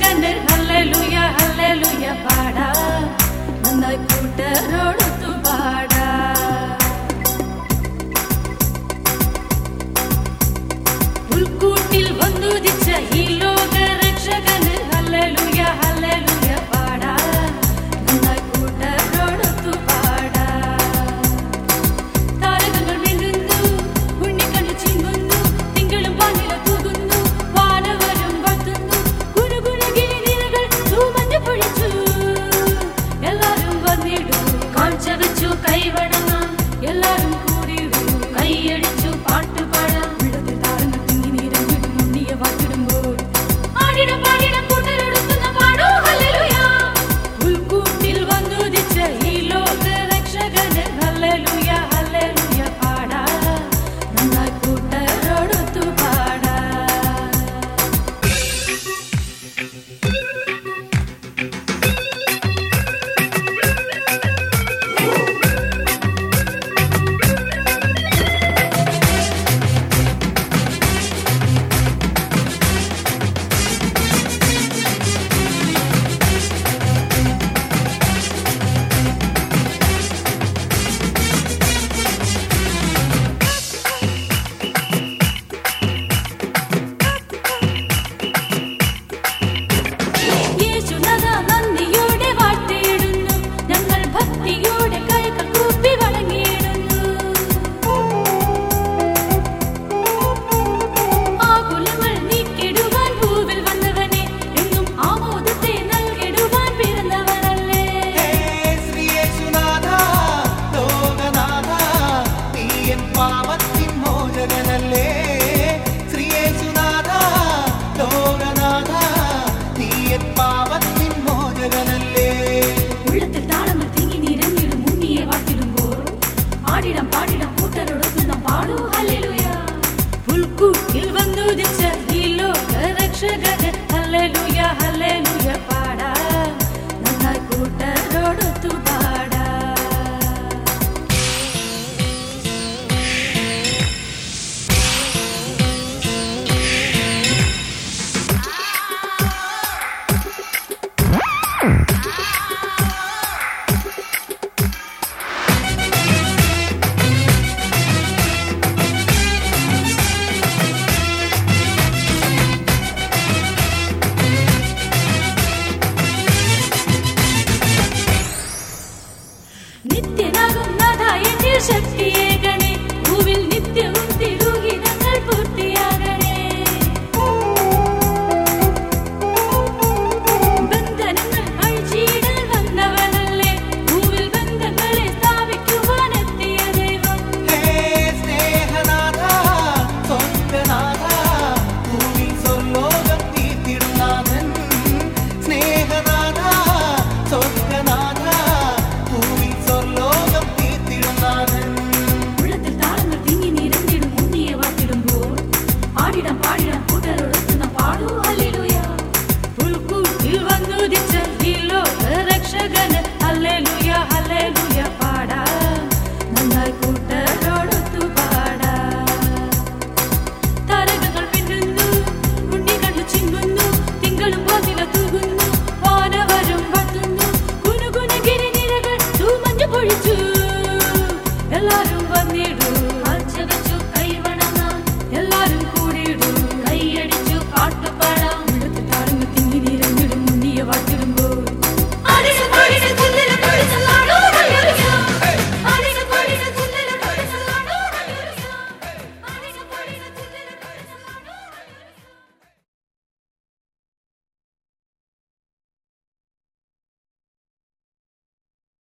gonna நித்தியனாகும் நாதாயத்தில் சக்தியேக vaniroo